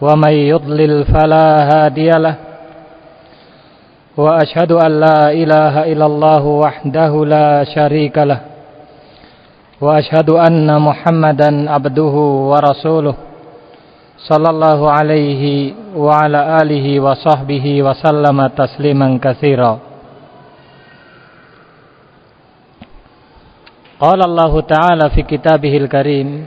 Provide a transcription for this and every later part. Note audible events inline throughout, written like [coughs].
ومن يضلل فلا هادي له وأشهد أن لا إله إلا الله وحده لا شريك له وأشهد أن محمدا عبده ورسوله صلى الله عليه وعلى آله وصحبه وسلم تسليما كثيرا قال الله تعالى في كتابه الكريم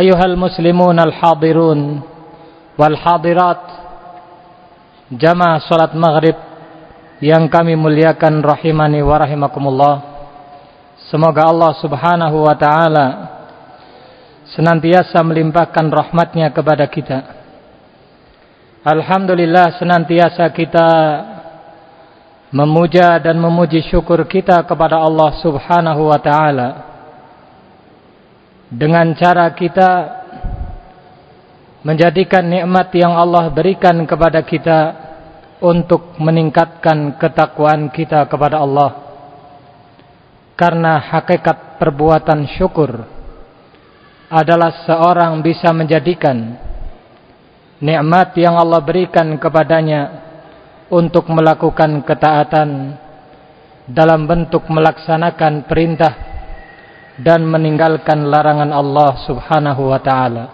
أيها المسلمون الحاضرون والحاضرات jamaah salat maghrib yang kami muliakan rahimani wa rahimakumullah semoga Allah subhanahu wa ta'ala senantiasa melimpahkan rahmatnya kepada kita Alhamdulillah senantiasa kita memuja dan memuji syukur kita kepada Allah Subhanahu wa taala dengan cara kita menjadikan nikmat yang Allah berikan kepada kita untuk meningkatkan ketakwaan kita kepada Allah. Karena hakikat perbuatan syukur adalah seorang bisa menjadikan nikmat yang Allah berikan kepadanya untuk melakukan ketaatan dalam bentuk melaksanakan perintah dan meninggalkan larangan Allah Subhanahu wa taala.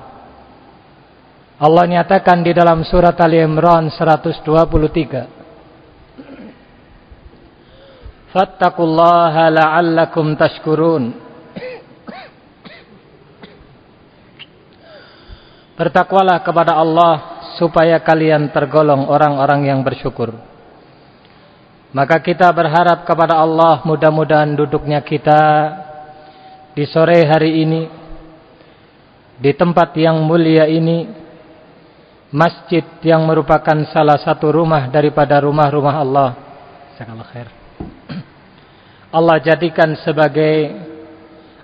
Allah nyatakan di dalam surat Ali Imran 123. Fattaqullaha la'allakum tashkurun. Bertakwalah kepada Allah supaya kalian tergolong orang-orang yang bersyukur. Maka kita berharap kepada Allah mudah-mudahan duduknya kita di sore hari ini di tempat yang mulia ini masjid yang merupakan salah satu rumah daripada rumah-rumah Allah. [clears throat] Allah jadikan sebagai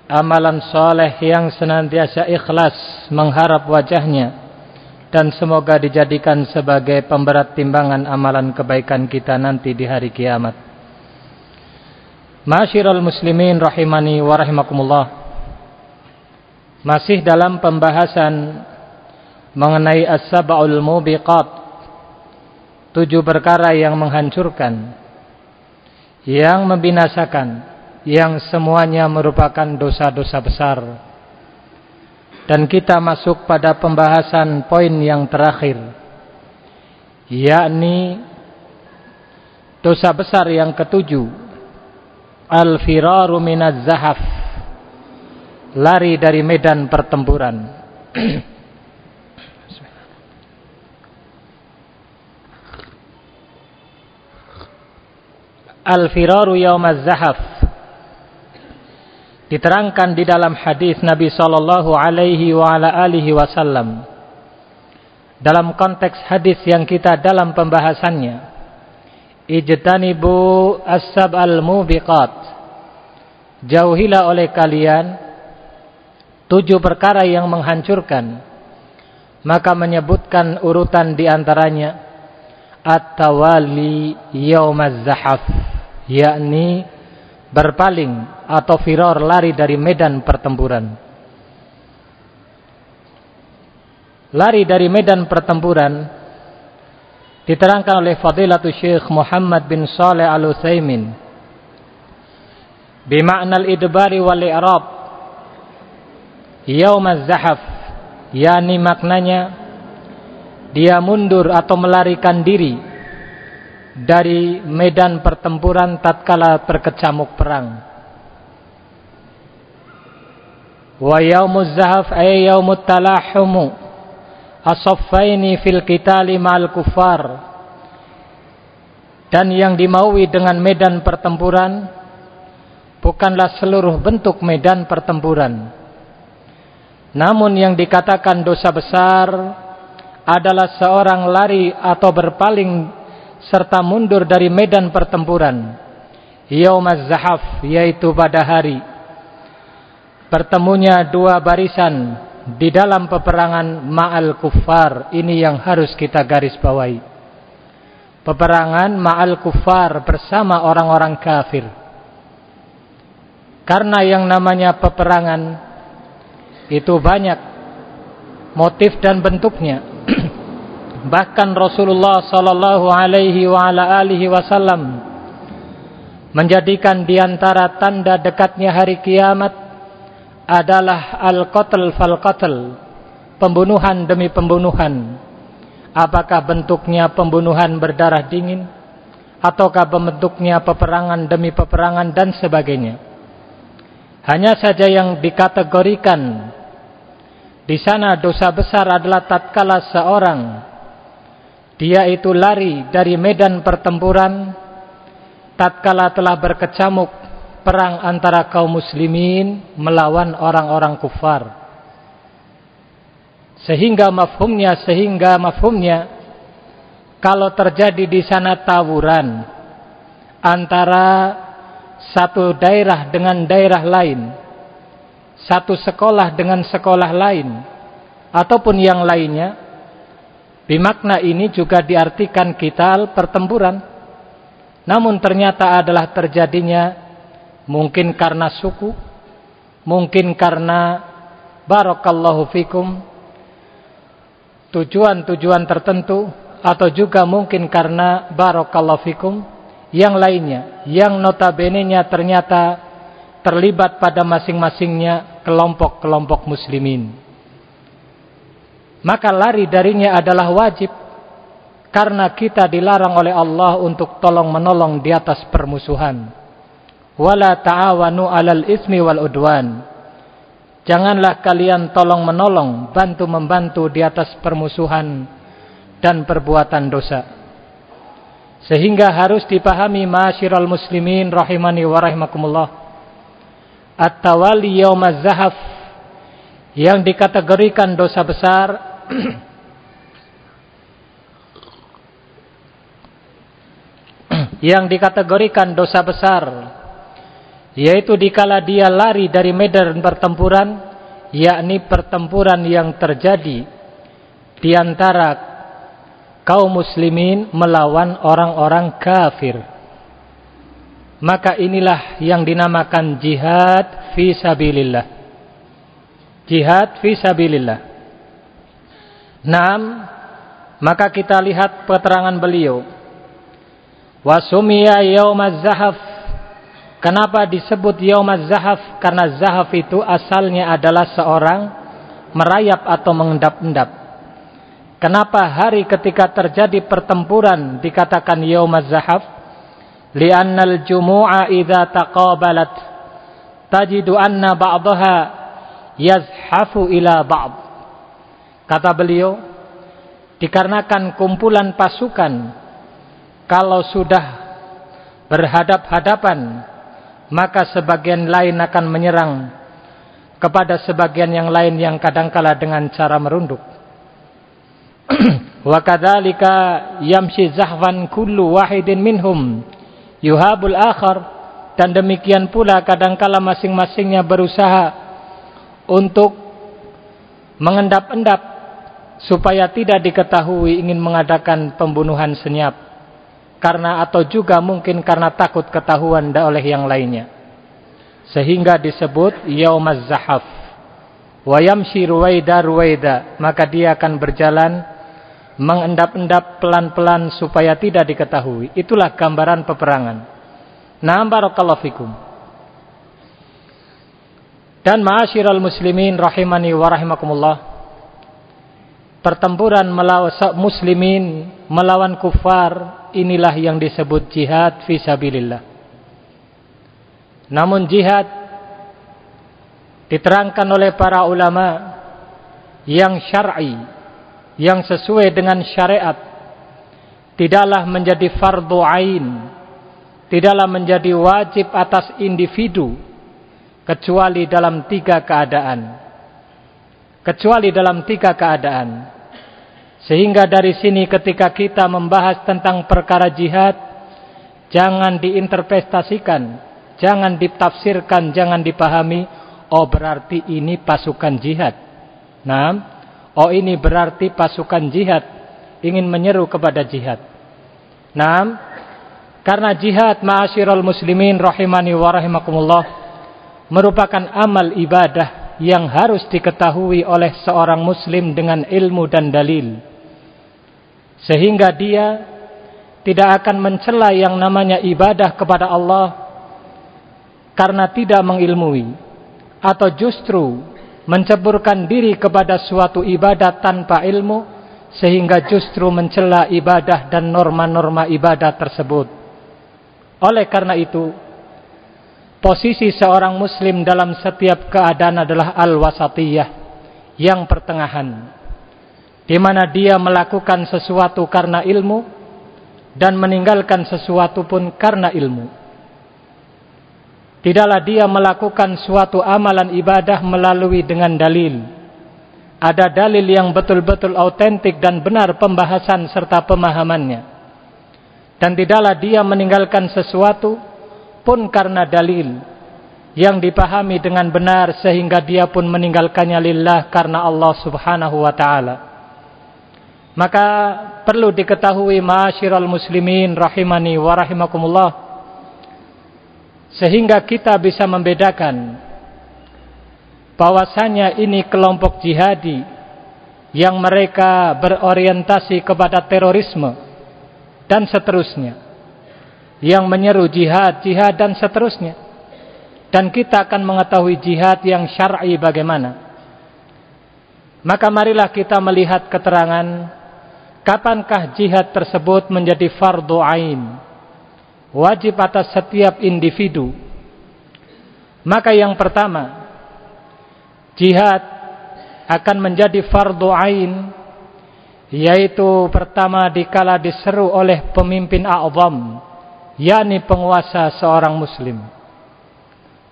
amalan soleh yang senantiasa ikhlas mengharap wajahnya dan semoga dijadikan sebagai pemberat timbangan amalan kebaikan kita nanti di hari kiamat. Masyiral muslimin rahimani wa rahimakumullah. Masih dalam pembahasan mengenai as-sab'ul mubiqat. Tujuh perkara yang menghancurkan, yang membinasakan, yang semuanya merupakan dosa-dosa besar dan kita masuk pada pembahasan poin yang terakhir yakni dosa besar yang ketujuh al-firaru minaz zahaf. Lari dari medan pertempuran. [clears throat] Al-firaru yaumaz zahaf. Diterangkan di dalam hadis Nabi sallallahu alaihi wa ala alihi wasallam. Dalam konteks hadis yang kita dalam pembahasannya ijtanibu as-sab al-mubiqat jauhilah oleh kalian tujuh perkara yang menghancurkan maka menyebutkan urutan di antaranya at-tawali yaumaz zahaf yakni berpaling atau firor lari dari medan pertempuran. Lari dari medan pertempuran diterangkan oleh Fadilatul Syekh Muhammad bin Saleh Al-Utsaimin. Bima'na al-idbari wal i'rab yaumaz zahaf. Yakni maknanya dia mundur atau melarikan diri dari medan pertempuran tatkala berkecamuk perang. Wa yaumuz zahaf ay yaumut talahum asaffaini fil qitali ma'al kuffar. Dan yang dimaui dengan medan pertempuran bukanlah seluruh bentuk medan pertempuran. Namun yang dikatakan dosa besar adalah seorang lari atau berpaling serta mundur dari medan pertempuran. Yaumaz Zahaf yaitu pada hari bertemunya dua barisan di dalam peperangan ma'al kuffar. Ini yang harus kita garis bawahi. Peperangan ma'al kuffar bersama orang-orang kafir. Karena yang namanya peperangan itu banyak motif dan bentuknya. [clears throat] Bahkan Rasulullah sallallahu alaihi wa ala alihi wasallam menjadikan di antara tanda dekatnya hari kiamat adalah al-qatl fal-qatl, pembunuhan demi pembunuhan. Apakah bentuknya pembunuhan berdarah dingin ataukah bentuknya peperangan demi peperangan dan sebagainya. Hanya saja yang dikategorikan di sana dosa besar adalah tatkala seorang dia itu lari dari medan pertempuran tatkala telah berkecamuk perang antara kaum muslimin melawan orang-orang kufar. Sehingga mafhumnya sehingga mafhumnya kalau terjadi di sana tawuran antara satu daerah dengan daerah lain satu sekolah dengan sekolah lain ataupun yang lainnya bimakna ini juga diartikan kita pertempuran namun ternyata adalah terjadinya mungkin karena suku. Mungkin karena barakallahu fikum. Tujuan-tujuan tertentu. Atau juga mungkin karena barakallahu fikum. Yang lainnya. Yang notabene-nya ternyata terlibat pada masing-masingnya kelompok-kelompok muslimin. Maka lari darinya adalah wajib. Karena kita dilarang oleh Allah untuk tolong menolong di atas permusuhan. Wala ta'awanu 'alal ismi wal udwan. Janganlah kalian tolong menolong, bantu membantu di atas permusuhan dan perbuatan dosa. Sehingga harus dipahami masyiral muslimin rahimani wa rahimakumullah at-tawali yaumaz zahaf yang dikategorikan dosa besar [clears throat] yang dikategorikan dosa besar yaitu dikala dia lari dari medan pertempuran yakni pertempuran yang terjadi di antara kaum muslimin melawan orang-orang kafir maka inilah yang dinamakan jihad fi sabilillah. Jihad fi sabilillah. Naam, maka kita lihat keterangan beliau. Wasumiya yaumaz zahaf. Kenapa disebut yaumaz zahaf? Karena zahaf itu asalnya adalah seorang merayap atau mengendap-endap. Kenapa hari ketika terjadi pertempuran dikatakan yaumaz zahaf? li'annal jumu'a idza taqabalat tajidu anna ba'daha yazhafu ila ba'd kata beliau dikarenakan kumpulan pasukan kalau sudah berhadap-hadapan maka sebagian lain akan menyerang kepada sebagian yang lain yang kadangkala dengan cara merunduk. [clears throat] Wa kadzalika yamshi zahwan kullu wahidin minhum yuhabul akhar. Dan demikian pula kadangkala masing-masingnya berusaha untuk mengendap-endap supaya tidak diketahui ingin mengadakan pembunuhan senyap karena atau juga mungkin karena takut ketahuan oleh yang lainnya. Sehingga disebut yaumaz zahaf. Wa yamshi ruwaida ruwaida. Maka dia akan berjalan mengendap-endap pelan-pelan supaya tidak diketahui. Itulah gambaran peperangan. Nah barakallahu fikum. Dan ma'asyiral muslimin rahimani wa rahimakumullah. Pertempuran melawan muslimin melawan kufar inilah yang disebut jihad fisabilillah. Namun jihad diterangkan oleh para ulama yang syar'i, yang sesuai dengan syariat, tidaklah menjadi fardu ain, tidaklah menjadi wajib atas individu kecuali dalam tiga keadaan kecuali dalam tiga keadaan. Sehingga dari sini ketika kita membahas tentang perkara jihad, jangan diinterpretasikan, jangan ditafsirkan, jangan dipahami, oh berarti ini pasukan jihad. Nah, oh ini berarti pasukan jihad ingin menyeru kepada jihad. Nah, karena jihad ma'asyiral muslimin rahimani wa rahimakumullah merupakan amal ibadah yang harus diketahui oleh seorang muslim dengan ilmu dan dalil. Sehingga dia tidak akan mencela yang namanya ibadah kepada Allah karena tidak mengilmui atau justru menceburkan diri kepada suatu ibadah tanpa ilmu sehingga justru mencela ibadah dan norma-norma ibadah tersebut. Oleh karena itu, Posisi seorang muslim dalam setiap keadaan adalah al-wasatiyah, yang pertengahan. Di mana dia melakukan sesuatu karena ilmu dan meninggalkan sesuatu pun karena ilmu. Tidaklah dia melakukan suatu amalan ibadah melalui dengan dalil. Ada dalil yang betul-betul autentik dan benar pembahasan serta pemahamannya. Dan tidaklah dia meninggalkan sesuatu pun karena dalil yang dipahami dengan benar sehingga dia pun meninggalkannya lillah karena Allah Subhanahu wa taala. Maka perlu diketahui masyiral muslimin rahimani wa rahimakumullah sehingga kita bisa membedakan bahwasanya ini kelompok jihadi yang mereka berorientasi kepada terorisme dan seterusnya yang menyeru jihad, jihad dan seterusnya. Dan kita akan mengetahui jihad yang syar'i bagaimana. Maka marilah kita melihat keterangan kapankah jihad tersebut menjadi fardu ain. Wajib atas setiap individu. Maka yang pertama, jihad akan menjadi fardu ain yaitu pertama dikala diseru oleh pemimpin a'zam yakni penguasa seorang muslim.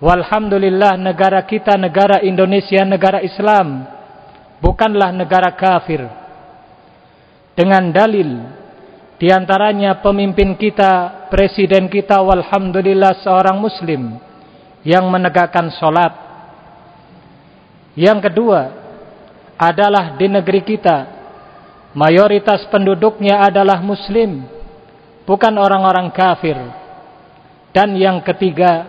Walhamdulillah negara kita negara Indonesia negara Islam bukanlah negara kafir. Dengan dalil di antaranya pemimpin kita, presiden kita walhamdulillah seorang muslim yang menegakkan salat. Yang kedua adalah di negeri kita mayoritas penduduknya adalah muslim bukan orang-orang kafir. Dan yang ketiga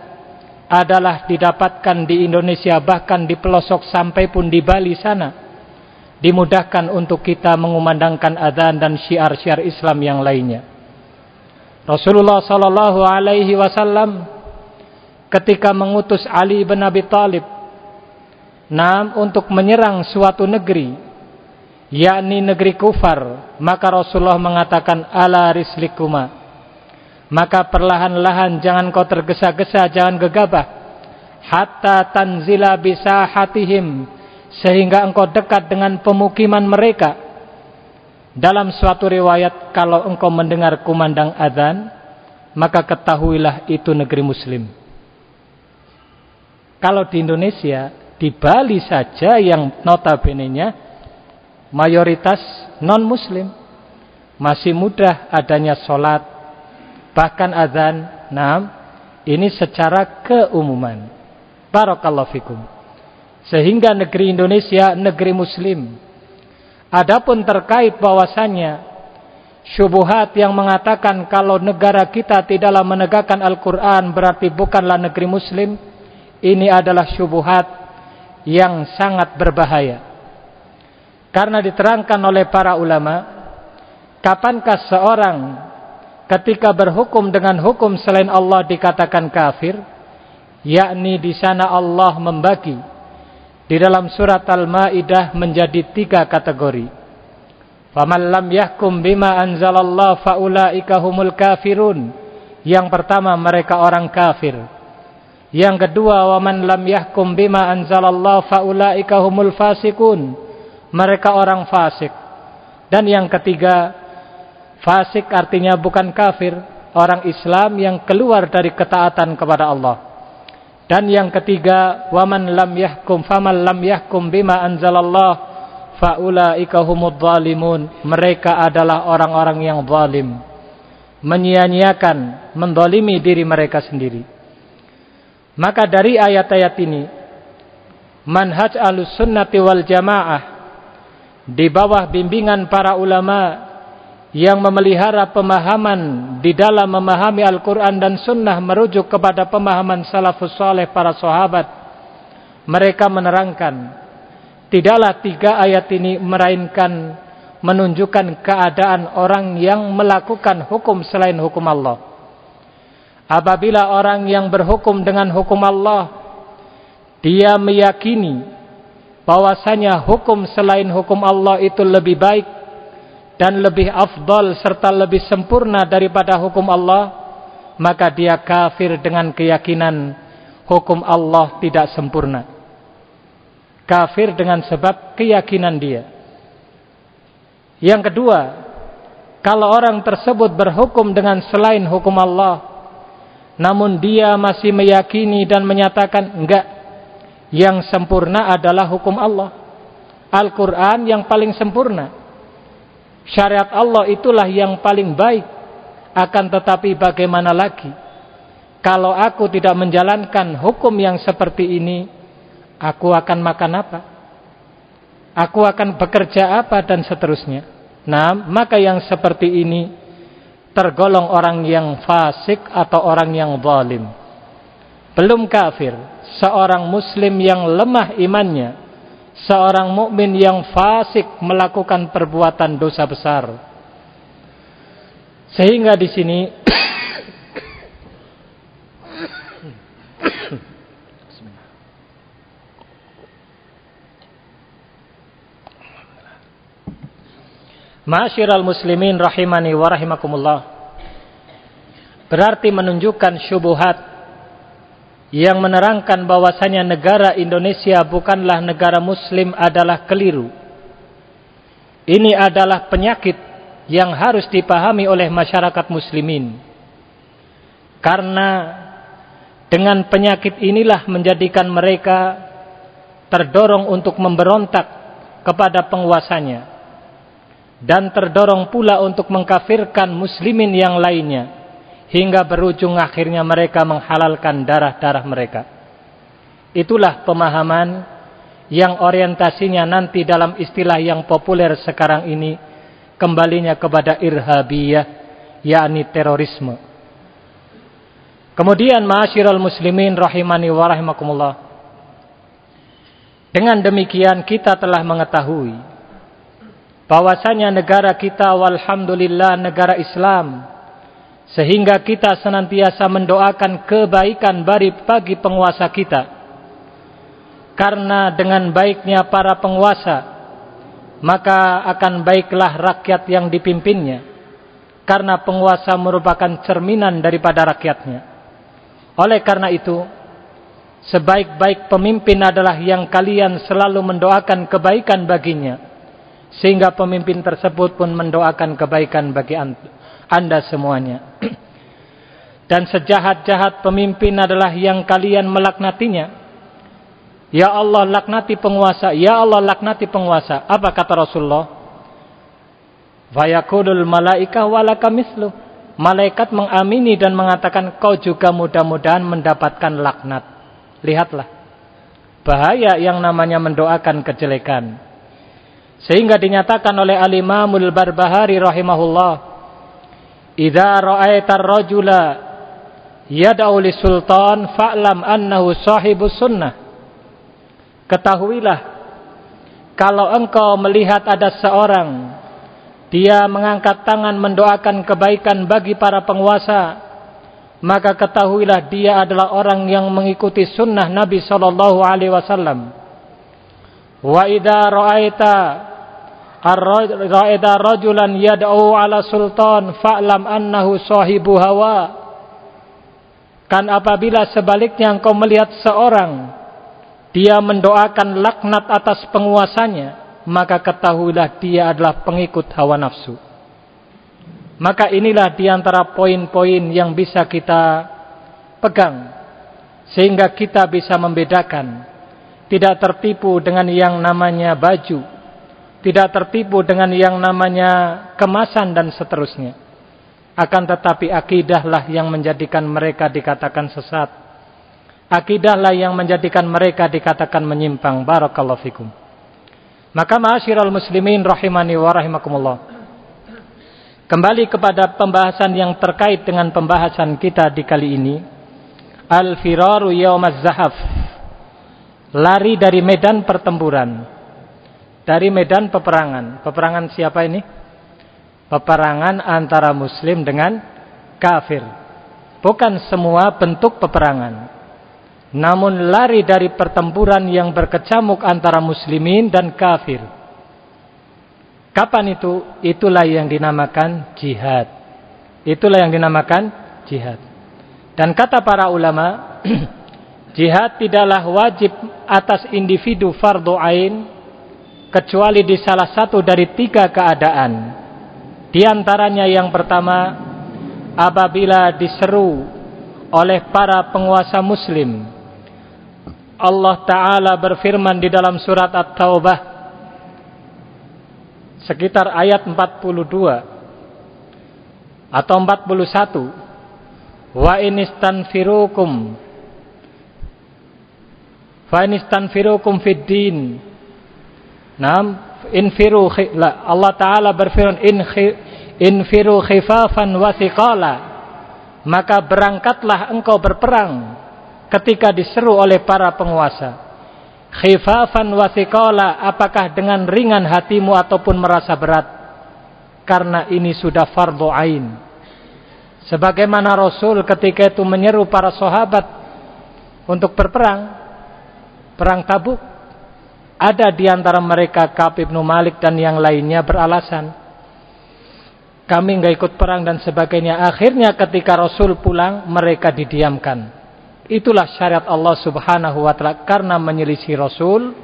adalah didapatkan di Indonesia bahkan di pelosok sampai pun di Bali sana dimudahkan untuk kita mengumandangkan adzan dan syiar-syiar Islam yang lainnya. Rasulullah sallallahu alaihi wasallam ketika mengutus Ali bin Abi Thalib nam untuk menyerang suatu negeri yakni negeri kufar maka Rasulullah mengatakan ala rislikuma maka perlahan-lahan jangan kau tergesa-gesa jangan gegabah hatta tanzila bisa hatihim sehingga engkau dekat dengan pemukiman mereka dalam suatu riwayat kalau engkau mendengar kumandang adzan maka ketahuilah itu negeri muslim kalau di Indonesia di Bali saja yang notabene-nya mayoritas non-muslim. Masih mudah adanya sholat, bahkan azan. Nah, ini secara keumuman. Barakallahu fikum. Sehingga negeri Indonesia negeri muslim Adapun terkait bahwasannya syubhat yang mengatakan kalau negara kita tidaklah menegakkan Al-Qur'an berarti bukanlah negeri muslim, ini adalah syubhat yang sangat berbahaya. Karena diterangkan oleh para ulama, kapankah seorang ketika berhukum dengan hukum selain Allah dikatakan kafir? Yakni di sana Allah membagi di dalam surat Al-Maidah menjadi tiga kategori. Faman lam yahkum bima anzalallah faulaika humul kafirun. Yang pertama mereka orang kafir. Yang kedua waman lam yahkum bima anzalallah faulaika humul fasikun. Mereka orang fasik. Dan yang ketiga fasik artinya bukan kafir, orang Islam yang keluar dari ketaatan kepada Allah. Dan yang ketiga, waman lam yahkum faman lam yahkum bima anzalallah faulaika humudz zalimun. Mereka adalah orang-orang yang zalim. Menyia-nyiakan, mendolimi diri mereka sendiri. Maka dari ayat-ayat ini, manhaj al-sunnati wal jamaah di bawah bimbingan para ulama yang memelihara pemahaman di dalam memahami Al-Quran dan Sunnah merujuk kepada pemahaman salafus soleh para sahabat. Mereka menerangkan, tidaklah tiga ayat ini merainkan menunjukkan keadaan orang yang melakukan hukum selain hukum Allah. Apabila orang yang berhukum dengan hukum Allah, dia meyakini bahwasanya hukum selain hukum Allah itu lebih baik dan lebih afdal serta lebih sempurna daripada hukum Allah, maka dia kafir dengan keyakinan hukum Allah tidak sempurna. Kafir dengan sebab keyakinan dia. Yang kedua, kalau orang tersebut berhukum dengan selain hukum Allah, namun dia masih meyakini dan menyatakan enggak, yang sempurna adalah hukum Allah. Al-Quran yang paling sempurna. Syariat Allah itulah yang paling baik. Akan tetapi bagaimana lagi? Kalau aku tidak menjalankan hukum yang seperti ini, aku akan makan apa? Aku akan bekerja apa dan seterusnya. Nah, maka yang seperti ini tergolong orang yang fasik atau orang yang zalim. Belum kafir, seorang muslim yang lemah imannya seorang mukmin yang fasik melakukan perbuatan dosa besar. Sehingga di sini Ma'asyiral muslimin rahimani wa rahimakumullah. Berarti menunjukkan syubhat yang menerangkan bahwasanya negara Indonesia bukanlah negara muslim adalah keliru. Ini adalah penyakit yang harus dipahami oleh masyarakat muslimin. Karena dengan penyakit inilah menjadikan mereka terdorong untuk memberontak kepada penguasanya dan terdorong pula untuk mengkafirkan muslimin yang lainnya hingga berujung akhirnya mereka menghalalkan darah-darah mereka. Itulah pemahaman yang orientasinya nanti dalam istilah yang populer sekarang ini kembalinya kepada irhabiyah, yakni terorisme. Kemudian ma'asyiral muslimin rahimani wa rahimakumullah. Dengan demikian kita telah mengetahui bahwasanya negara kita walhamdulillah negara Islam sehingga kita senantiasa mendoakan kebaikan bagi penguasa kita. Karena dengan baiknya para penguasa, maka akan baiklah rakyat yang dipimpinnya. Karena penguasa merupakan cerminan daripada rakyatnya. Oleh karena itu, sebaik-baik pemimpin adalah yang kalian selalu mendoakan kebaikan baginya. Sehingga pemimpin tersebut pun mendoakan kebaikan bagi antum anda semuanya. [clears throat] Dan sejahat-jahat pemimpin adalah yang kalian melaknatinya. Ya Allah laknati penguasa. Ya Allah laknati penguasa. Apa kata Rasulullah? Fayaqulul malaika walaka mislu. Malaikat mengamini dan mengatakan kau juga mudah-mudahan mendapatkan laknat. Lihatlah. Bahaya yang namanya mendoakan kejelekan. Sehingga dinyatakan oleh Al-Imamul Barbahari rahimahullah, "Idza ra'aita ar-rajula yad'u sultan fa'lam annahu sahibus sunnah." Ketahuilah kalau engkau melihat ada seorang dia mengangkat tangan mendoakan kebaikan bagi para penguasa, maka ketahuilah dia adalah orang yang mengikuti sunnah Nabi sallallahu alaihi wasallam. Wa idza ra'aita ra'aita rajulan yad'u ala sultan fa'lam annahu sahibu hawa. Kan apabila sebaliknya engkau melihat seorang dia mendoakan laknat atas penguasanya, maka ketahuilah dia adalah pengikut hawa nafsu. Maka inilah di antara poin-poin yang bisa kita pegang. Sehingga kita bisa membedakan. Tidak tertipu dengan yang namanya baju. Tidak tertipu dengan yang namanya kemasan dan seterusnya. Akan tetapi akidahlah yang menjadikan mereka dikatakan sesat. Akidahlah yang menjadikan mereka dikatakan menyimpang. Barakallahu fikum. Maka ma'asyiral muslimin rahimani wa rahimakumullah. Kembali kepada pembahasan yang terkait dengan pembahasan kita di kali ini. Al-firaru yawmaz zahaf. Lari dari medan pertempuran. Dari medan peperangan. Peperangan siapa ini? Peperangan antara muslim dengan kafir. Bukan semua bentuk peperangan namun lari dari pertempuran yang berkecamuk antara muslimin dan kafir. Kapan itu? Itulah yang dinamakan jihad. Itulah yang dinamakan jihad. Dan kata para ulama, [clears throat] jihad tidaklah wajib atas individu fardu ain kecuali di salah satu dari tiga keadaan. Di antaranya yang pertama, apabila diseru oleh para penguasa muslim Allah Ta'ala berfirman di dalam surat At-Taubah sekitar ayat 42 atau 41 wa inistanfirukum fa inistanfirukum fid din nam infiru Allah taala berfirman in infiru khifafan wa thiqala maka berangkatlah engkau berperang ketika diseru oleh para penguasa. Khifafan wasikola, apakah dengan ringan hatimu ataupun merasa berat? Karena ini sudah fardu ain. Sebagaimana Rasul ketika itu menyeru para sahabat untuk berperang, perang Tabuk, ada di antara mereka Ka'ab bin Malik dan yang lainnya beralasan, kami nggak ikut perang dan sebagainya. Akhirnya ketika Rasul pulang, mereka didiamkan. Itulah syariat Allah subhanahu wa ta'ala karena menyelisih Rasul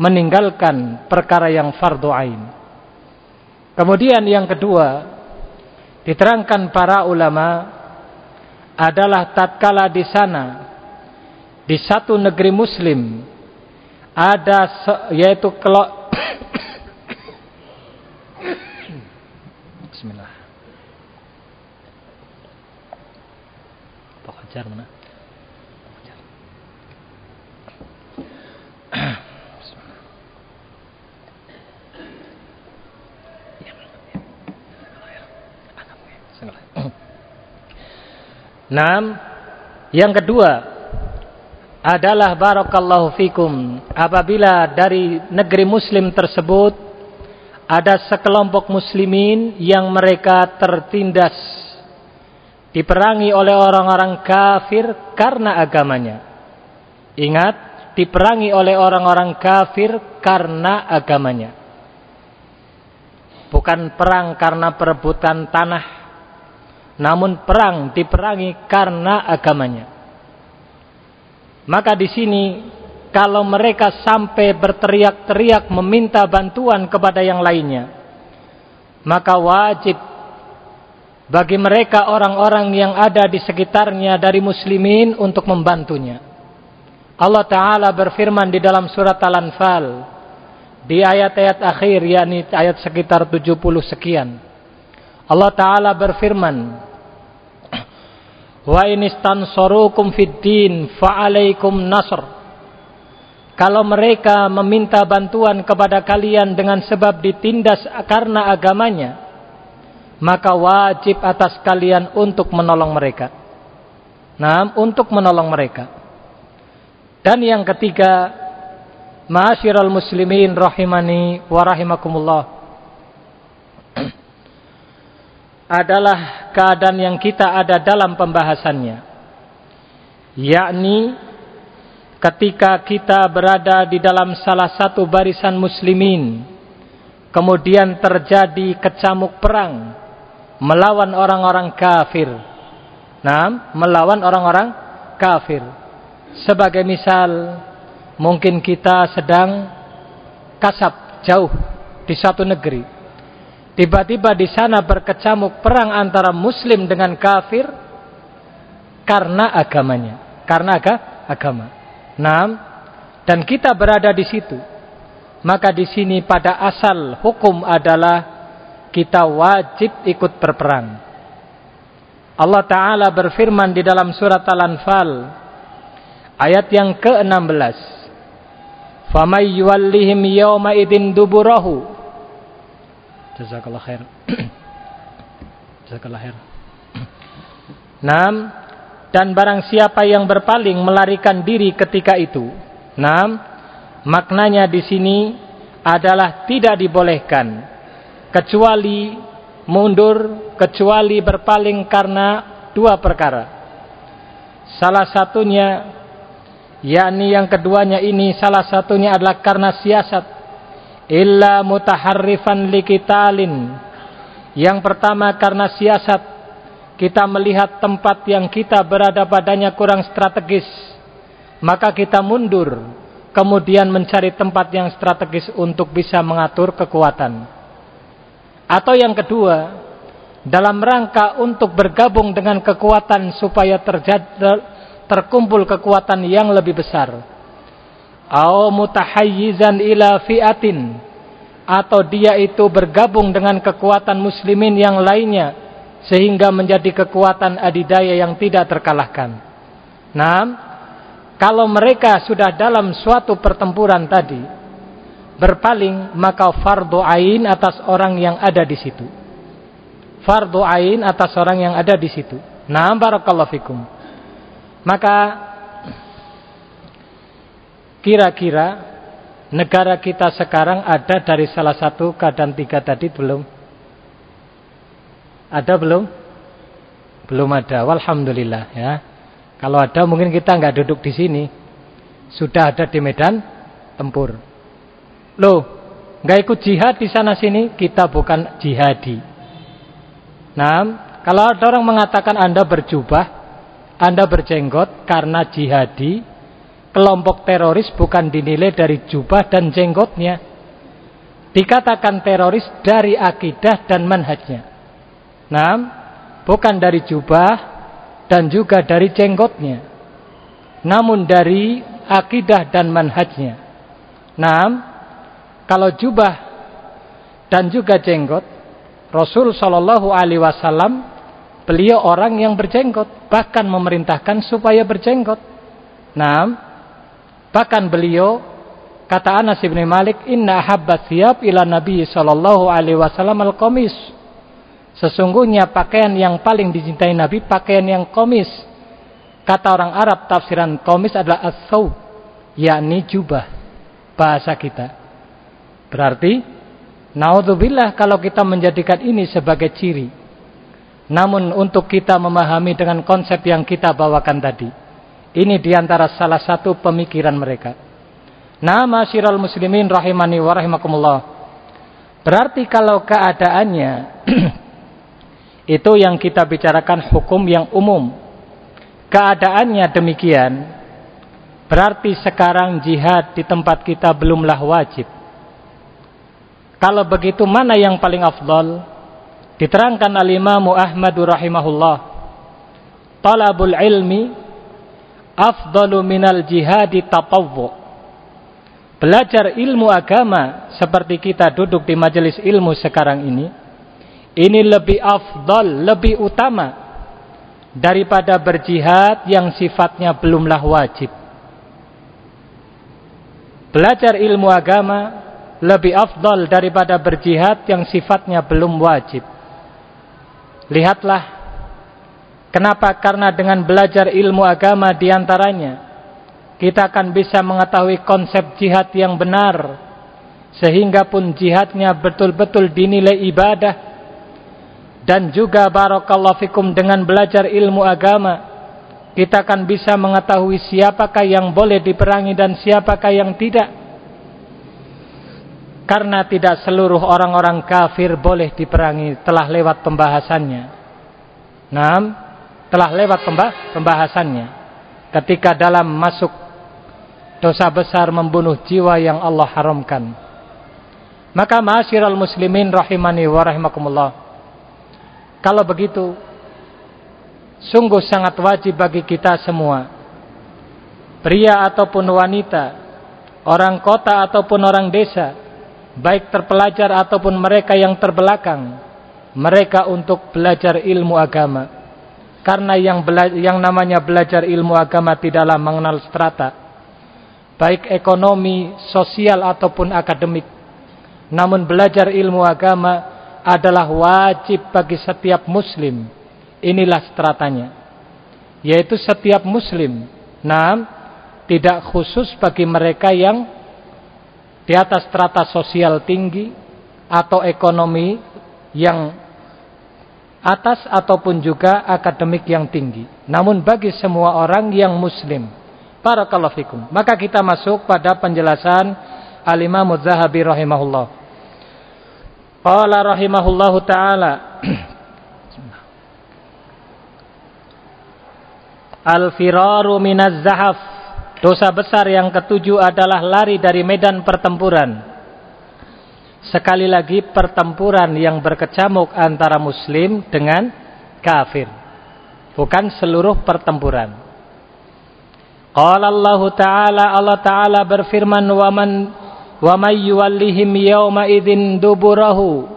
meninggalkan perkara yang fardu ain. Kemudian yang kedua diterangkan para ulama adalah tatkala di sana di satu negeri muslim ada yaitu kelok Bismillah. Pak mana? Nah, yang kedua adalah barakallahu fikum apabila dari negeri muslim tersebut ada sekelompok muslimin yang mereka tertindas diperangi oleh orang-orang kafir karena agamanya. Ingat, diperangi oleh orang-orang kafir karena agamanya. Bukan perang karena perebutan tanah namun perang diperangi karena agamanya. Maka di sini kalau mereka sampai berteriak-teriak meminta bantuan kepada yang lainnya, maka wajib bagi mereka orang-orang yang ada di sekitarnya dari muslimin untuk membantunya. Allah Ta'ala berfirman di dalam surat Al-Anfal di ayat-ayat akhir yakni ayat sekitar 70 sekian. Allah Ta'ala berfirman Wa inistan sorukum din fa'alaikum nasr kalau mereka meminta bantuan kepada kalian dengan sebab ditindas karena agamanya, maka wajib atas kalian untuk menolong mereka. Nah, untuk menolong mereka. Dan yang ketiga, Ma'asyiral muslimin rahimani wa rahimakumullah. Adalah keadaan yang kita ada dalam pembahasannya. Yakni ketika kita berada di dalam salah satu barisan muslimin kemudian terjadi kecamuk perang melawan orang-orang kafir. Nah melawan orang-orang kafir. Sebagai misal mungkin kita sedang kasab jauh di suatu negeri tiba-tiba di sana berkecamuk perang antara muslim dengan kafir karena agamanya karena agama Nah, dan kita berada di situ. Maka di sini pada asal hukum adalah kita wajib ikut berperang. Allah Ta'ala berfirman di dalam surat Al-Anfal ayat yang ke-16. فَمَنْ يُوَلِّهِمْ يَوْمَئِذٍ دُبُرَهُ Jazakallah khair. [clears throat] Jazakallah khair. [clears throat] Nam, dan barang siapa yang berpaling melarikan diri ketika itu. Nah, maknanya di sini adalah tidak dibolehkan kecuali mundur, kecuali berpaling karena dua perkara. Salah satunya yakni yang keduanya ini salah satunya adalah karena siasat illa mutaharrifan likitalin. Yang pertama karena siasat kita melihat tempat yang kita berada padanya kurang strategis, maka kita mundur, kemudian mencari tempat yang strategis untuk bisa mengatur kekuatan. Atau yang kedua, dalam rangka untuk bergabung dengan kekuatan supaya terkumpul kekuatan yang lebih besar. Au mutahayyizan ila fi'atin atau dia itu bergabung dengan kekuatan muslimin yang lainnya sehingga menjadi kekuatan adidaya yang tidak terkalahkan. Nah, kalau mereka sudah dalam suatu pertempuran tadi berpaling, maka fardu ain atas orang yang ada di situ. Fardu ain atas orang yang ada di situ. Nah, barakallahu fikum. Maka kira-kira negara kita sekarang ada dari salah satu keadaan tiga tadi belum? Ada belum? Belum ada. Walhamdulillah ya. Kalau ada mungkin kita nggak duduk di sini. Sudah ada di medan tempur. Loh, nggak ikut jihad di sana sini, kita bukan jihadi. Nah, kalau ada orang mengatakan Anda berjubah, Anda berjenggot karena jihadi, kelompok teroris bukan dinilai dari jubah dan jenggotnya. Dikatakan teroris dari akidah dan manhajnya. Nah, bukan dari jubah dan juga dari jenggotnya. Namun dari akidah dan manhajnya. Nah, kalau jubah dan juga jenggot, Rasul Shallallahu Alaihi Wasallam beliau orang yang berjenggot, bahkan memerintahkan supaya berjenggot. Nah, bahkan beliau kata Anas bin Malik, Inna habbat siap ila Nabi Shallallahu Alaihi Wasallam al komis Sesungguhnya pakaian yang paling dicintai Nabi pakaian yang komis. Kata orang Arab tafsiran komis adalah as yakni jubah bahasa kita. Berarti naudzubillah kalau kita menjadikan ini sebagai ciri. Namun untuk kita memahami dengan konsep yang kita bawakan tadi. Ini di antara salah satu pemikiran mereka. Nama syiral muslimin rahimani wa rahimakumullah. Berarti kalau keadaannya [clears throat] Itu yang kita bicarakan hukum yang umum. Keadaannya demikian. Berarti sekarang jihad di tempat kita belumlah wajib. Kalau begitu mana yang paling afdal? Diterangkan al-Imam Ahmad rahimahullah. Talabul ilmi afdalu minal jihadi tatawwu. Belajar ilmu agama seperti kita duduk di majelis ilmu sekarang ini ini lebih afdal, lebih utama daripada berjihad yang sifatnya belumlah wajib. belajar ilmu agama lebih afdal daripada berjihad yang sifatnya belum wajib. Lihatlah kenapa karena dengan belajar ilmu agama di antaranya kita akan bisa mengetahui konsep jihad yang benar sehingga pun jihadnya betul-betul dinilai ibadah dan juga barakallahu fikum dengan belajar ilmu agama kita akan bisa mengetahui siapakah yang boleh diperangi dan siapakah yang tidak. Karena tidak seluruh orang-orang kafir boleh diperangi telah lewat pembahasannya. Nah, telah lewat pembahasannya. Ketika dalam masuk dosa besar membunuh jiwa yang Allah haramkan. Maka masyiral muslimin rahimani wa rahimakumullah. Kalau begitu, sungguh sangat wajib bagi kita semua. Pria ataupun wanita, orang kota ataupun orang desa, baik terpelajar ataupun mereka yang terbelakang, mereka untuk belajar ilmu agama. Karena yang yang namanya belajar ilmu agama tidaklah mengenal strata, baik ekonomi, sosial ataupun akademik. Namun belajar ilmu agama adalah wajib bagi setiap muslim inilah stratanya. Yaitu setiap muslim. Nah, tidak khusus bagi mereka yang di atas strata sosial tinggi atau ekonomi yang atas ataupun juga akademik yang tinggi. Namun bagi semua orang yang muslim. Barakallahu fikum. Maka kita masuk pada penjelasan Al-Imam Zahabi rahimahullah. Qala rahimahullahu taala [clears throat] Al-firaru minaz zahaf. Dosa besar yang ketujuh adalah lari dari medan pertempuran. Sekali lagi pertempuran yang berkecamuk antara muslim dengan kafir. Bukan seluruh pertempuran. Qala Allah Ta'ala Allah Ta'ala berfirman wa man wa may yuwallihim yawma idzin duburahu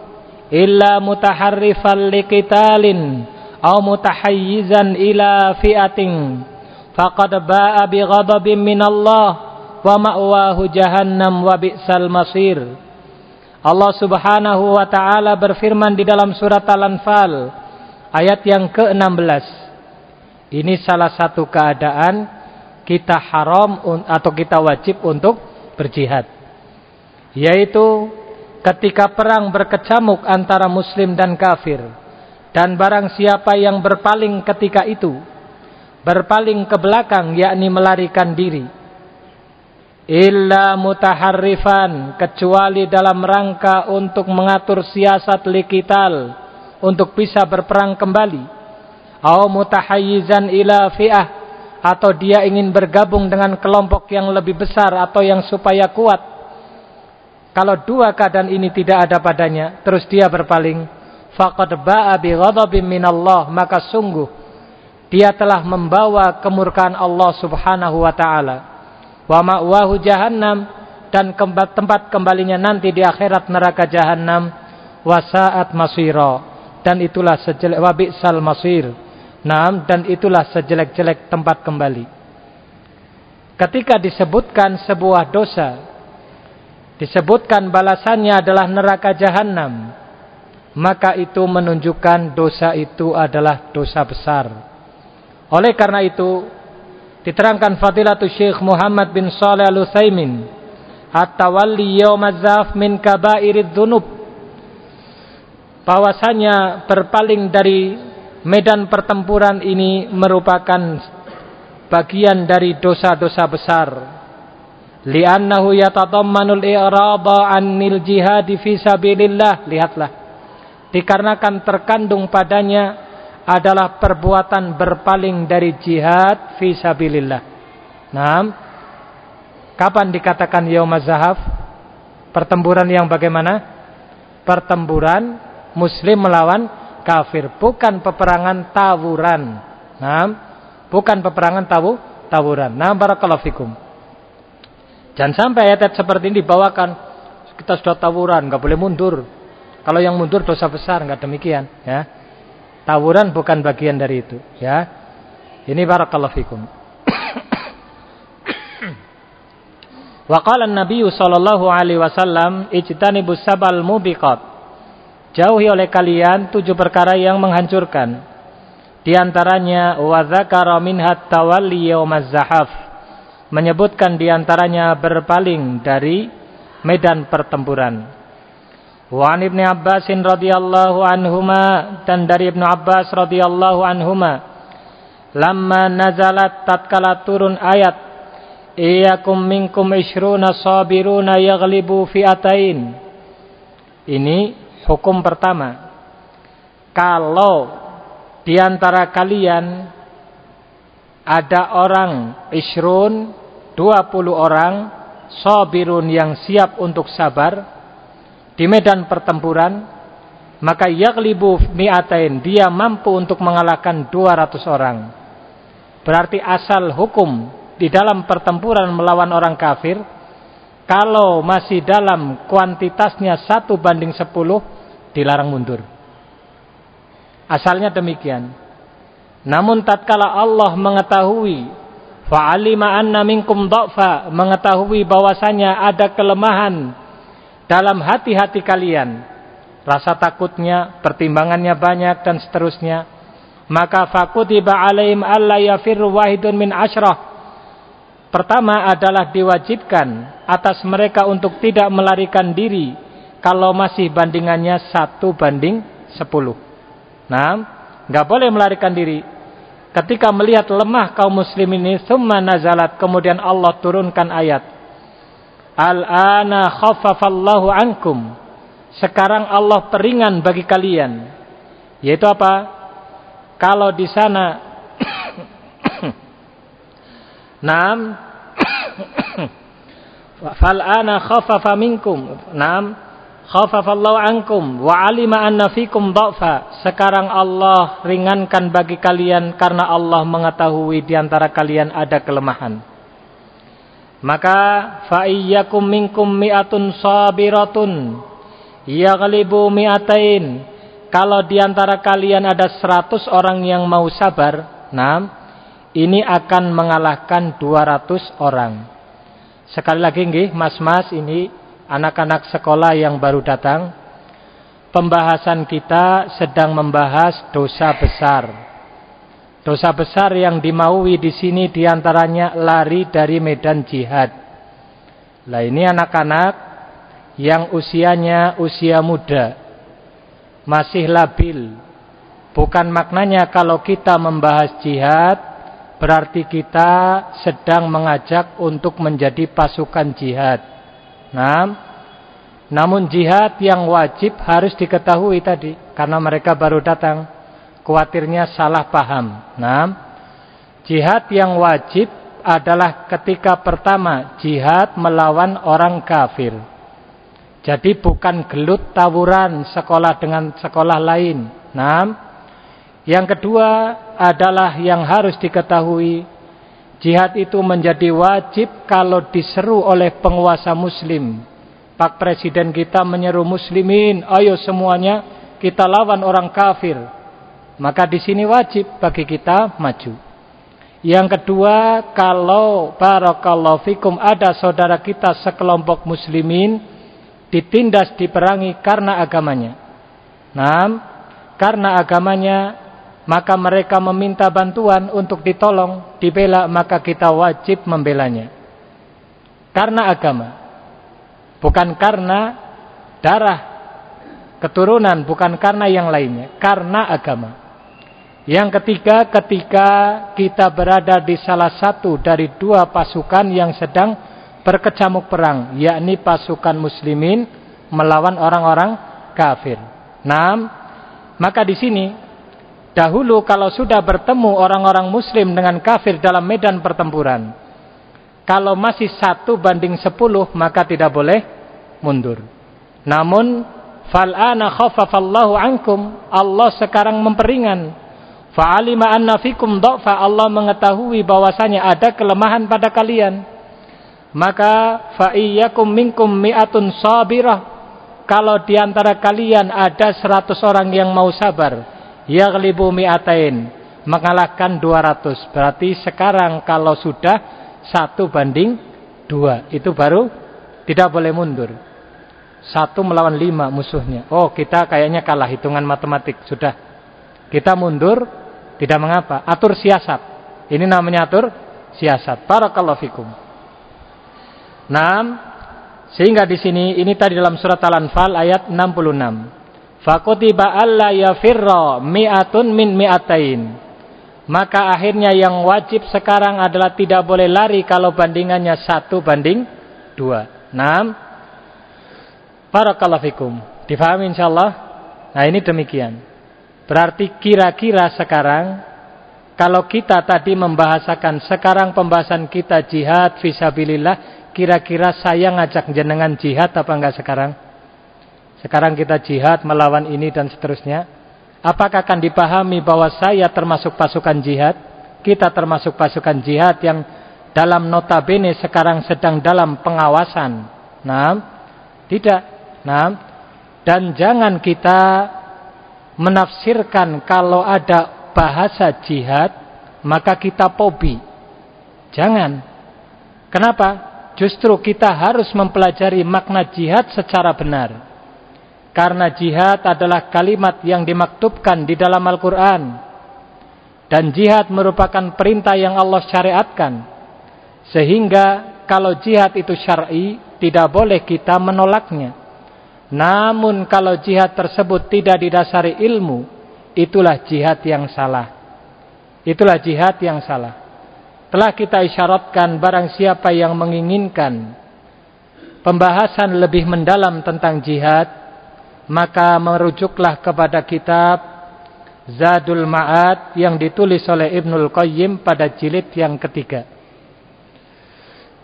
illa mutaharrifan liqitalin aw mutahayyizan ila fi'atin faqad ba'a bi ghadabin min Allah wa ma'wahu jahannam wa bi'sal masir Allah Subhanahu wa taala berfirman di dalam surat Al-Anfal ayat yang ke-16 ini salah satu keadaan kita haram atau kita wajib untuk berjihad yaitu ketika perang berkecamuk antara muslim dan kafir dan barang siapa yang berpaling ketika itu, berpaling ke belakang yakni melarikan diri. Illa mutaharrifan kecuali dalam rangka untuk mengatur siasat likital untuk bisa berperang kembali. Au mutahayyizan ila fi'ah atau dia ingin bergabung dengan kelompok yang lebih besar atau yang supaya kuat. Kalau dua keadaan ini tidak ada padanya, terus dia berpaling, faqad ba'a bi minallah maka sungguh dia telah membawa kemurkaan Allah Subhanahu wa taala wa ma'wahu jahannam. Dan tempat kembalinya nanti di akhirat neraka jahannam. Wa sa'at masira. Dan itulah sejelek wa bi'sal masir. Naam dan itulah sejelek-jelek tempat kembali. Ketika disebutkan sebuah dosa disebutkan balasannya adalah neraka jahanam maka itu menunjukkan dosa itu adalah dosa besar. Oleh karena itu, diterangkan Fadilatul Syekh Muhammad bin Saleh Al-Utsaimin, "At-tawalli yawmaz min kabairid dzunub." Bahwasanya berpaling dari medan pertempuran ini merupakan bagian dari dosa-dosa besar. Li'annahu yatadammanul i'rada 'anil jihad fi sabilillah. Lihatlah dikarenakan terkandung padanya adalah perbuatan berpaling dari jihad fi sabilillah. Nah, kapan dikatakan yaum zahaf? Pertempuran yang bagaimana? Pertempuran muslim melawan kafir, bukan peperangan tawuran. Nah, bukan peperangan tawu tawuran. Nah, barakallahu fikum. Jangan sampai ayat seperti ini dibawakan kita sudah tawuran, nggak boleh mundur. Kalau yang mundur dosa besar, enggak demikian, ya. Tawuran bukan bagian dari itu, ya. Ini barakallahu fikum. Wa qala Nabi sallallahu alaihi wasallam ijtanibus sabal mubiqat. Jauhi oleh kalian tujuh perkara yang menghancurkan. Di antaranya wa dzakara minhat tawalli yaumaz zahaf. Menyebutkan di antaranya berpaling dari medan pertempuran. Wa an Ibnu Abbas radhiyallahu anhuma dan dari Ibnu Abbas radhiyallahu anhuma lamma nazalat tatkala turun ayat Iyakum minkum ishruna sabiruna yaglibu fi'atain. Ini hukum pertama. Kalau di antara kalian ada orang ishrun, 20 orang sabirun yang siap untuk sabar di medan pertempuran, maka yaglibu mi'atain, dia mampu untuk mengalahkan 200 orang. Berarti asal hukum di dalam pertempuran melawan orang kafir, kalau masih dalam kuantitasnya satu banding sepuluh, dilarang mundur. Asalnya demikian. Namun tatkala Allah mengetahui fa'alima anna minkum dha'fa mengetahui bahwasanya ada kelemahan dalam hati-hati kalian, rasa takutnya, pertimbangannya banyak dan seterusnya, maka fakutiba alaihim alla yafirru wahidun min asyrah Pertama adalah diwajibkan atas mereka untuk tidak melarikan diri kalau masih bandingannya satu banding sepuluh. Nah, nggak boleh melarikan diri. Ketika melihat lemah kaum muslim ini, summa nazalat, kemudian Allah turunkan ayat. Al-ana khaffafallahu ankum. Sekarang Allah peringan bagi kalian. Yaitu apa? Kalau di sana [coughs] Naam. [coughs] Fal ana khaffafa minkum. Naam. Khaffafallahu ankum wa alima anna fikum dha'fa. Sekarang Allah ringankan bagi kalian karena Allah mengetahui di antara kalian ada kelemahan. Maka fa iyyakum minkum mi'atun sabiratun yaghlibu mi'atain. Kalau di antara kalian ada seratus orang yang mau sabar, nah ini akan mengalahkan 200 orang. Sekali lagi nggih, Mas-mas ini anak-anak sekolah yang baru datang. Pembahasan kita sedang membahas dosa besar. Dosa besar yang dimaui di sini di antaranya lari dari medan jihad. Lah ini anak-anak yang usianya usia muda. Masih labil. Bukan maknanya kalau kita membahas jihad berarti kita sedang mengajak untuk menjadi pasukan jihad. Nah, namun jihad yang wajib harus diketahui tadi karena mereka baru datang. Kuatirnya salah paham. Nah, jihad yang wajib adalah ketika pertama jihad melawan orang kafir. Jadi bukan gelut tawuran sekolah dengan sekolah lain. Nah, yang kedua adalah yang harus diketahui jihad itu menjadi wajib kalau diseru oleh penguasa muslim. Pak Presiden kita menyeru muslimin, ayo semuanya kita lawan orang kafir. Maka di sini wajib bagi kita maju. Yang kedua, kalau barakallahu fikum ada saudara kita sekelompok muslimin ditindas diperangi karena agamanya. Nah, karena agamanya maka mereka meminta bantuan untuk ditolong, dibela, maka kita wajib membelanya. Karena agama. Bukan karena darah, keturunan, bukan karena yang lainnya. Karena agama. Yang ketiga, ketika kita berada di salah satu dari dua pasukan yang sedang berkecamuk perang, yakni pasukan muslimin melawan orang-orang kafir. Nah, maka di sini Dahulu kalau sudah bertemu orang-orang muslim dengan kafir dalam medan pertempuran. Kalau masih satu banding sepuluh maka tidak boleh mundur. Namun fal'ana khafafallahu ankum. Allah sekarang memperingan. Fa'alima anna fikum do'fa. Allah mengetahui bahwasanya ada kelemahan pada kalian. Maka fa'iyyakum minkum mi'atun sabirah. Kalau di antara kalian ada seratus orang yang mau sabar yaghlibu mi'atain mengalahkan 200 berarti sekarang kalau sudah satu banding dua. Itu baru tidak boleh mundur. Satu melawan lima musuhnya. Oh kita kayaknya kalah hitungan matematik. Sudah. Kita mundur. Tidak mengapa. Atur siasat. Ini namanya atur siasat. Barakallahu fikum. Nah, sehingga di sini ini tadi dalam surat Al-Anfal ayat 66. Fakutiba alla yafirra mi'atun min mi'atain. Maka akhirnya yang wajib sekarang adalah tidak boleh lari kalau bandingannya satu banding dua. Enam. Barakallahu fikum. Difahami insyaallah? Nah ini demikian. Berarti kira-kira sekarang kalau kita tadi membahasakan sekarang pembahasan kita jihad visabilillah, kira-kira saya ngajak jenengan jihad apa enggak sekarang? Sekarang kita jihad melawan ini dan seterusnya. Apakah akan dipahami bahwa saya termasuk pasukan jihad? Kita termasuk pasukan jihad yang dalam notabene sekarang sedang dalam pengawasan. Nah, tidak. Nah, dan jangan kita menafsirkan kalau ada bahasa jihad maka kita pobi. Jangan. Kenapa? Justru kita harus mempelajari makna jihad secara benar. Karena jihad adalah kalimat yang dimaktubkan di dalam Al-Quran. Dan jihad merupakan perintah yang Allah syariatkan. Sehingga kalau jihad itu syar'i, tidak boleh kita menolaknya. Namun kalau jihad tersebut tidak didasari ilmu, itulah jihad yang salah. Itulah jihad yang salah. Telah kita isyaratkan barang siapa yang menginginkan pembahasan lebih mendalam tentang jihad, maka merujuklah kepada kitab Zadul Ma'ad yang ditulis oleh Ibnul Qayyim pada jilid yang ketiga.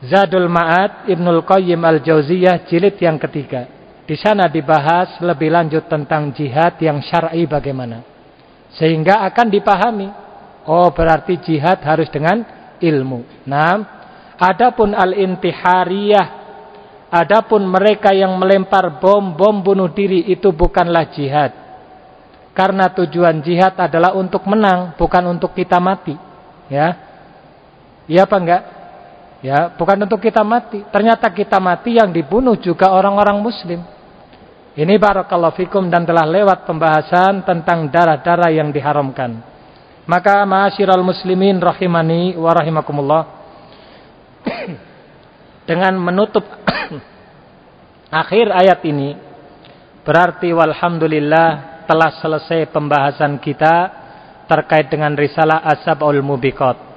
Zadul Ma'ad Ibnul Qayyim Al-Jauziyah jilid yang ketiga. Di sana dibahas lebih lanjut tentang jihad yang syar'i bagaimana. Sehingga akan dipahami, oh berarti jihad harus dengan ilmu. Nah, adapun al-intihariyah Adapun mereka yang melempar bom-bom bunuh diri itu bukanlah jihad. Karena tujuan jihad adalah untuk menang, bukan untuk kita mati. Ya. Iya apa enggak? Ya, bukan untuk kita mati. Ternyata kita mati yang dibunuh juga orang-orang muslim. Ini barakallahu fikum dan telah lewat pembahasan tentang darah-darah yang diharamkan. Maka ma'asyiral muslimin rahimani wa rahimakumullah. [clears throat] dengan menutup [clears throat] akhir ayat ini berarti walhamdulillah telah selesai pembahasan kita terkait dengan risalah Asabul Mubiqat.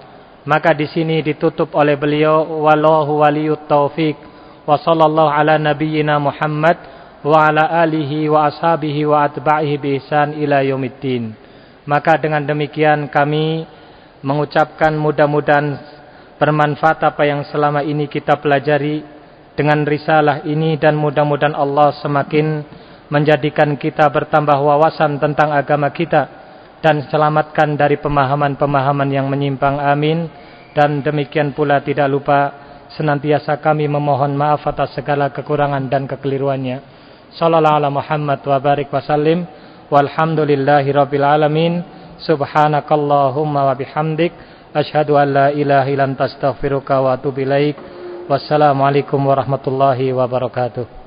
Maka di sini ditutup oleh beliau wallahu waliyut taufik wa sallallahu ala nabiyyina Muhammad wa ala alihi wa ashabihi wa atba'ihi bi ihsan. Maka dengan demikian kami mengucapkan mudah-mudahan bermanfaat apa yang selama ini kita pelajari dengan risalah ini dan mudah-mudahan Allah semakin menjadikan kita bertambah wawasan tentang agama kita dan selamatkan dari pemahaman-pemahaman yang menyimpang. Amin. Dan demikian pula tidak lupa senantiasa kami memohon maaf atas segala kekurangan dan kekeliruannya sallallahu ala Muhammad wa barik wasallim walhamdulillahi rabbil alamin subhanakallahumma wa bihamdik Asyhadu an la ilaha illa anta astaghfiruka wa atubu ilaik. Wassalamualaikum warahmatullahi wabarakatuh.